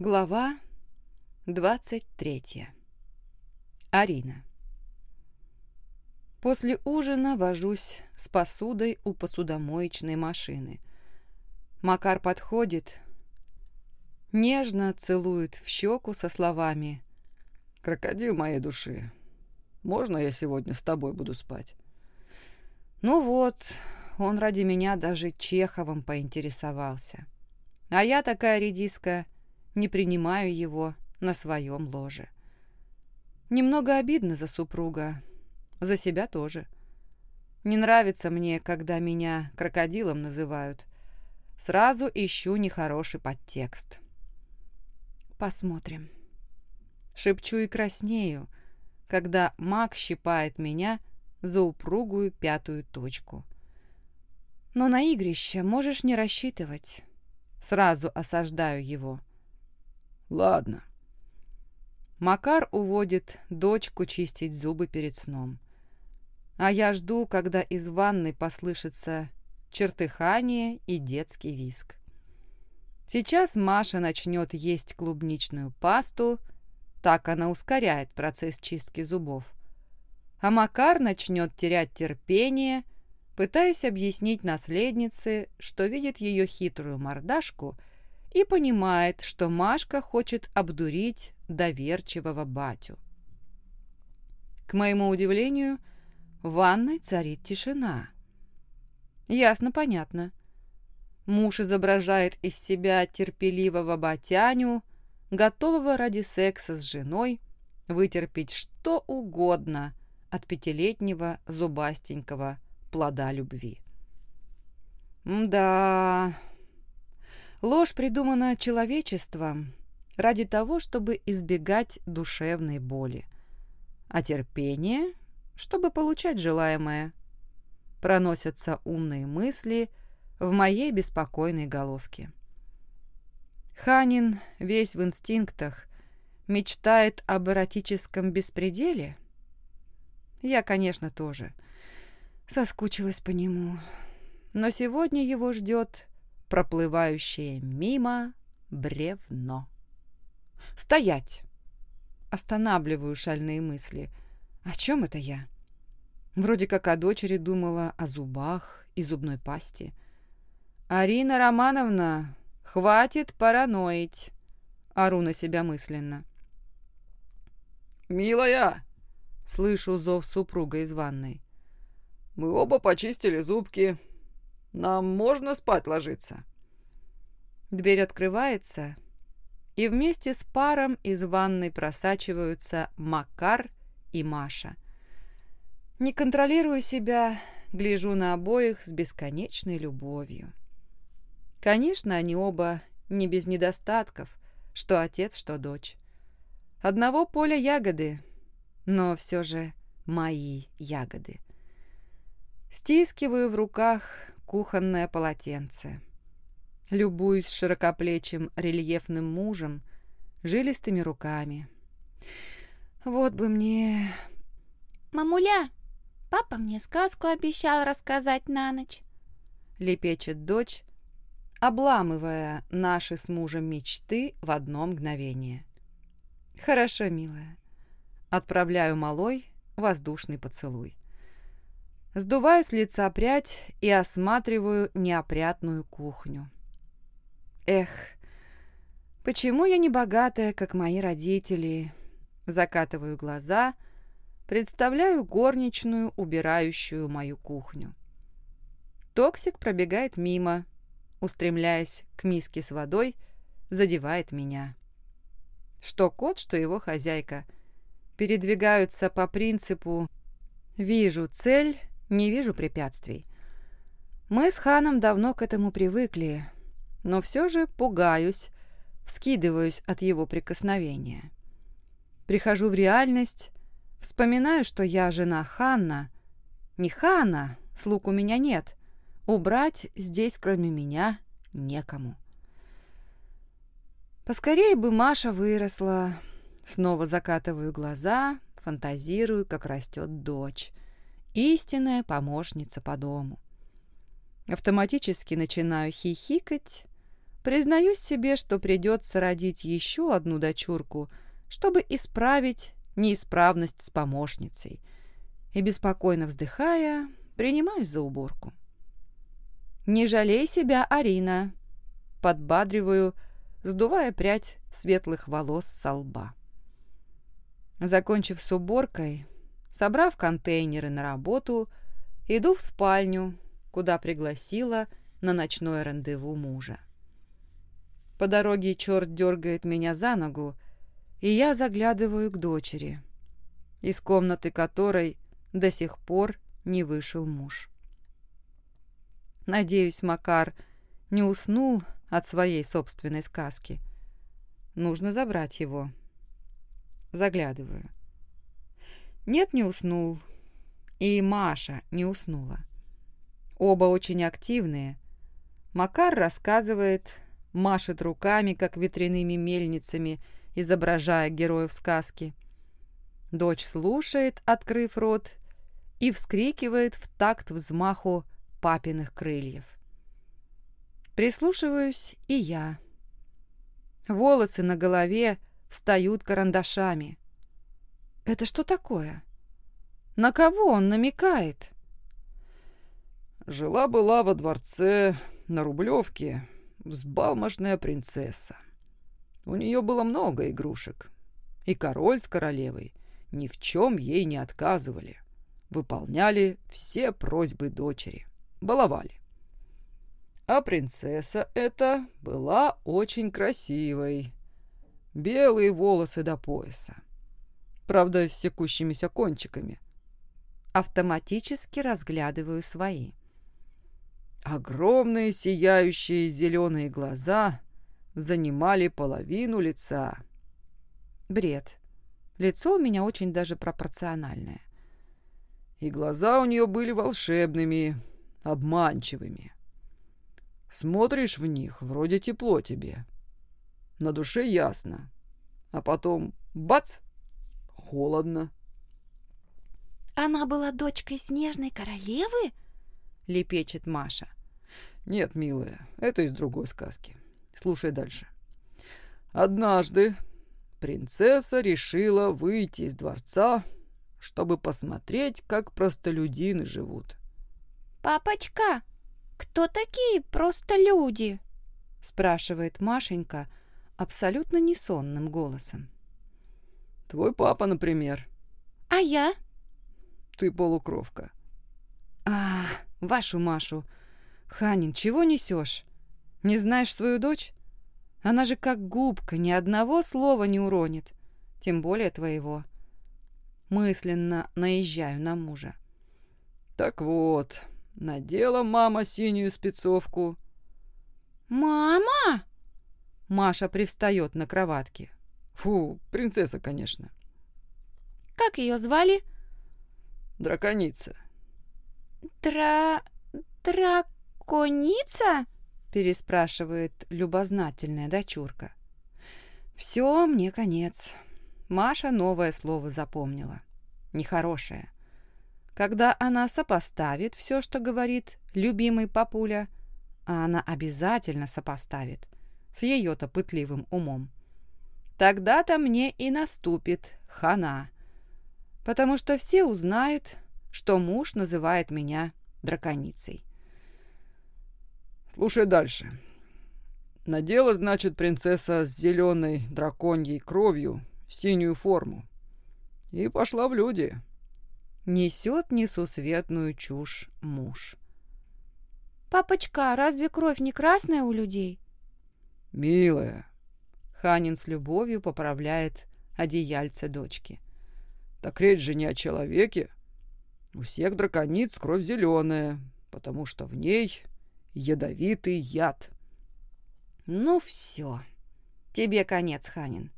Глава 23. Арина. После ужина вожусь с посудой у посудомоечной машины. Макар подходит, нежно целует в щеку со словами «Крокодил моей души, можно я сегодня с тобой буду спать?» Ну вот, он ради меня даже Чеховым поинтересовался. А я такая редиска – не принимаю его на своем ложе. Немного обидно за супруга, за себя тоже. Не нравится мне, когда меня крокодилом называют. Сразу ищу нехороший подтекст. Посмотрим. Шепчу и краснею, когда маг щипает меня за упругую пятую точку. Но на игрище можешь не рассчитывать. Сразу осаждаю его. Ладно. Макар уводит дочку чистить зубы перед сном. А я жду, когда из ванной послышится чертыхание и детский виск. Сейчас Маша начнет есть клубничную пасту, так она ускоряет процесс чистки зубов. А Макар начнет терять терпение, пытаясь объяснить наследнице, что видит ее хитрую мордашку – и понимает, что Машка хочет обдурить доверчивого батю. К моему удивлению, в ванной царит тишина. Ясно-понятно. Муж изображает из себя терпеливого батяню, готового ради секса с женой вытерпеть что угодно от пятилетнего зубастенького плода любви. Да, Ложь придумана человечеством ради того, чтобы избегать душевной боли, а терпение, чтобы получать желаемое. Проносятся умные мысли в моей беспокойной головке. Ханин весь в инстинктах, мечтает об эротическом беспределе? Я, конечно, тоже. Соскучилась по нему. Но сегодня его ждет проплывающее мимо бревно. «Стоять!» Останавливаю шальные мысли. О чем это я? Вроде как о дочери думала, о зубах и зубной пасте. «Арина Романовна, хватит параноить!» Ору на себя мысленно. «Милая!» — слышу зов супруга из ванной. «Мы оба почистили зубки. Нам можно спать ложиться?» Дверь открывается, и вместе с паром из ванной просачиваются Макар и Маша. Не контролирую себя, гляжу на обоих с бесконечной любовью. Конечно, они оба не без недостатков, что отец, что дочь. Одного поля ягоды, но все же мои ягоды. Стискиваю в руках кухонное полотенце. Любуюсь широкоплечим рельефным мужем, жилистыми руками. Вот бы мне... «Мамуля, папа мне сказку обещал рассказать на ночь», — лепечет дочь, обламывая наши с мужем мечты в одно мгновение. «Хорошо, милая». Отправляю малой воздушный поцелуй. Сдуваю с лица прядь и осматриваю неопрятную кухню. Эх, почему я не богатая, как мои родители? Закатываю глаза, представляю горничную, убирающую мою кухню. Токсик пробегает мимо, устремляясь к миске с водой, задевает меня. Что кот, что его хозяйка. Передвигаются по принципу «вижу цель, не вижу препятствий». Мы с Ханом давно к этому привыкли, но все же пугаюсь, вскидываюсь от его прикосновения. Прихожу в реальность, вспоминаю, что я жена Ханна. Не Ханна, слуг у меня нет. Убрать здесь, кроме меня, некому. Поскорее бы Маша выросла. Снова закатываю глаза, фантазирую, как растет дочь. Истинная помощница по дому. Автоматически начинаю хихикать, Признаюсь себе, что придется родить еще одну дочурку, чтобы исправить неисправность с помощницей. И, беспокойно вздыхая, принимаюсь за уборку. «Не жалей себя, Арина!» Подбадриваю, сдувая прядь светлых волос со лба. Закончив с уборкой, собрав контейнеры на работу, иду в спальню, куда пригласила на ночное рандеву мужа. По дороге черт дергает меня за ногу, и я заглядываю к дочери, из комнаты которой до сих пор не вышел муж. Надеюсь, Макар не уснул от своей собственной сказки. Нужно забрать его. Заглядываю. Нет, не уснул. И Маша не уснула. Оба очень активные. Макар рассказывает, машет руками, как ветряными мельницами, изображая героев сказки. Дочь слушает, открыв рот, и вскрикивает в такт взмаху папиных крыльев. Прислушиваюсь и я. Волосы на голове встают карандашами. Это что такое? На кого он намекает? Жила-была во дворце на Рублевке взбалмошная принцесса. У нее было много игрушек, и король с королевой ни в чем ей не отказывали. Выполняли все просьбы дочери, баловали. А принцесса эта была очень красивой. Белые волосы до пояса. Правда, с секущимися кончиками. Автоматически разглядываю свои. Огромные сияющие зеленые глаза занимали половину лица. Бред. Лицо у меня очень даже пропорциональное. И глаза у нее были волшебными, обманчивыми. Смотришь в них, вроде тепло тебе. На душе ясно. А потом бац! Холодно. Она была дочкой снежной королевы? Лепечет Маша. Нет, милая, это из другой сказки. Слушай дальше. Однажды принцесса решила выйти из дворца, чтобы посмотреть, как простолюдины живут. «Папочка, кто такие просто люди?» спрашивает Машенька абсолютно несонным голосом. «Твой папа, например». «А я?» «Ты полукровка». «А, вашу Машу. Ханин, чего несешь? Не знаешь свою дочь? Она же как губка, ни одного слова не уронит, тем более твоего. Мысленно наезжаю на мужа. Так вот, надела мама синюю спецовку. «Мама!» Маша привстает на кроватке. Фу, принцесса, конечно. «Как ее звали?» Драконица. «Дра... драконица?» переспрашивает любознательная дочурка. Все, мне конец. Маша новое слово запомнила. Нехорошее. Когда она сопоставит все, что говорит любимый папуля, а она обязательно сопоставит с ее-то пытливым умом, тогда-то мне и наступит хана, потому что все узнают, что муж называет меня драконицей. Слушай дальше. Надела, значит, принцесса с зеленой драконьей кровью синюю форму. И пошла в люди. Несет несусветную чушь муж. «Папочка, разве кровь не красная у людей?» «Милая». Ханин с любовью поправляет одеяльце дочки. «Так речь же не о человеке. У всех дракониц кровь зеленая, потому что в ней ядовитый яд». «Ну все, тебе конец, Ханин.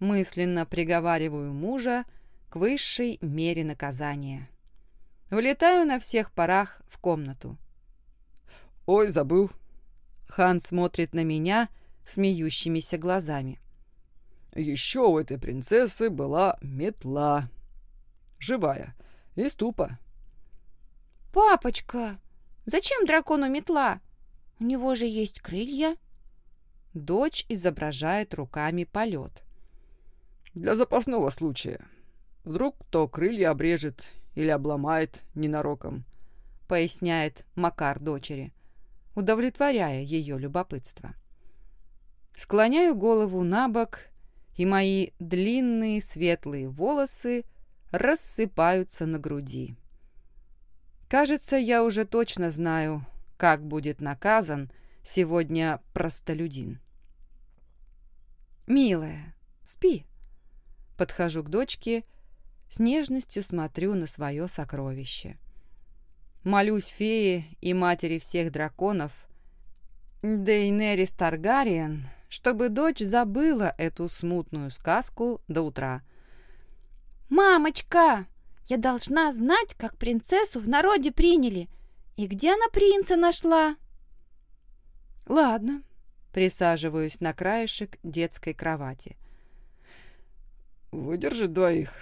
Мысленно приговариваю мужа к высшей мере наказания. Влетаю на всех парах в комнату. «Ой, забыл». Хан смотрит на меня смеющимися глазами. «Еще у этой принцессы была метла. Живая. И ступа». «Папочка, зачем дракону метла? У него же есть крылья». Дочь изображает руками полет. Для запасного случая. Вдруг кто крылья обрежет или обломает ненароком, поясняет Макар дочери, удовлетворяя ее любопытство. Склоняю голову на бок, и мои длинные светлые волосы рассыпаются на груди. Кажется, я уже точно знаю, как будет наказан сегодня простолюдин. «Милая, спи!» Подхожу к дочке, с нежностью смотрю на свое сокровище. Молюсь фее и матери всех драконов, Дейнерис Таргариен, чтобы дочь забыла эту смутную сказку до утра. «Мамочка, я должна знать, как принцессу в народе приняли. И где она принца нашла?» «Ладно», присаживаюсь на краешек детской кровати. «Выдержит двоих?»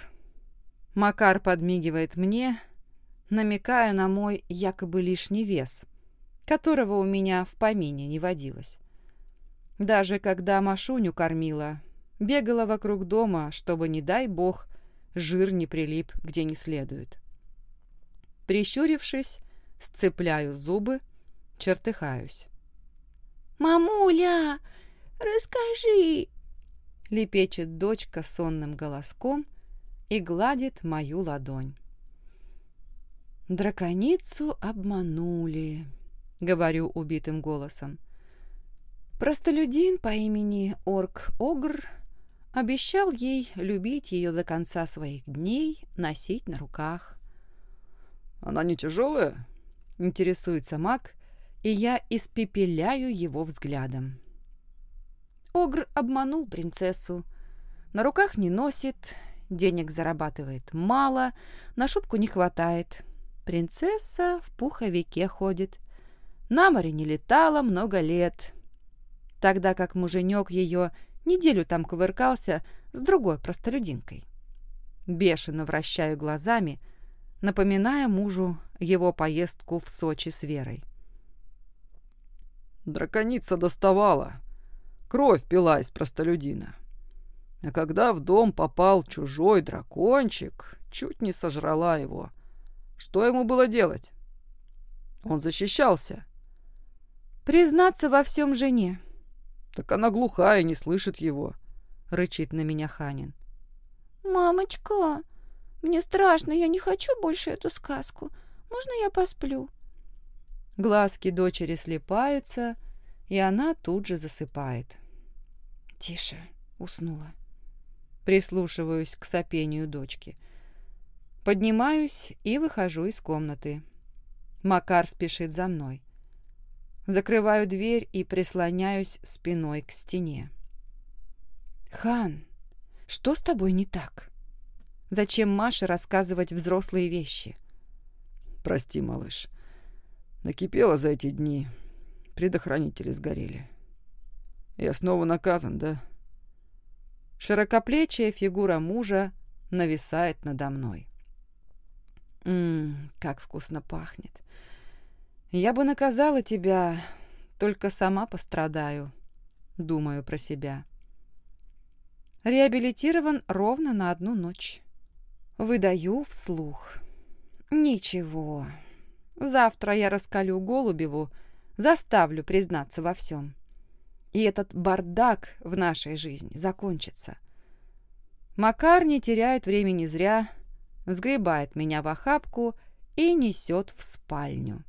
Макар подмигивает мне, намекая на мой якобы лишний вес, которого у меня в помине не водилось. Даже когда Машуню кормила, бегала вокруг дома, чтобы, не дай бог, жир не прилип где не следует. Прищурившись, сцепляю зубы, чертыхаюсь. «Мамуля, расскажи!» лепечет дочка сонным голоском и гладит мою ладонь. «Драконицу обманули», — говорю убитым голосом. Простолюдин по имени Орк-Огр обещал ей любить ее до конца своих дней, носить на руках. «Она не тяжелая?» — интересуется маг, и я испепеляю его взглядом. Огр обманул принцессу. На руках не носит, денег зарабатывает мало, на шубку не хватает. Принцесса в пуховике ходит. На море не летала много лет. Тогда как муженек ее неделю там кувыркался с другой простолюдинкой. Бешено вращаю глазами, напоминая мужу его поездку в Сочи с Верой. Драконица доставала, Кровь пила из простолюдина. А когда в дом попал чужой дракончик, чуть не сожрала его. Что ему было делать? Он защищался. Признаться во всем жене. Так она глухая, не слышит его. Рычит на меня Ханин. Мамочка, мне страшно, я не хочу больше эту сказку. Можно я посплю? Глазки дочери слепаются, и она тут же засыпает. Тише, уснула. Прислушиваюсь к сопению дочки. Поднимаюсь и выхожу из комнаты. Макар спешит за мной. Закрываю дверь и прислоняюсь спиной к стене. «Хан, что с тобой не так? Зачем Маше рассказывать взрослые вещи?» «Прости, малыш. Накипело за эти дни. Предохранители сгорели. Я снова наказан, да? Широкоплечья фигура мужа нависает надо мной. Ммм, как вкусно пахнет. Я бы наказала тебя, только сама пострадаю, думаю про себя. Реабилитирован ровно на одну ночь. Выдаю вслух. Ничего. Завтра я раскалю Голубеву, заставлю признаться во всем и этот бардак в нашей жизни закончится. Макар не теряет времени зря, сгребает меня в охапку и несет в спальню.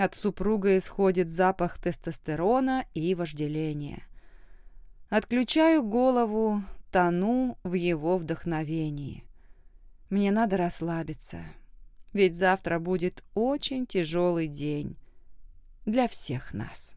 От супруга исходит запах тестостерона и вожделения. Отключаю голову, тону в его вдохновении. Мне надо расслабиться, ведь завтра будет очень тяжелый день для всех нас.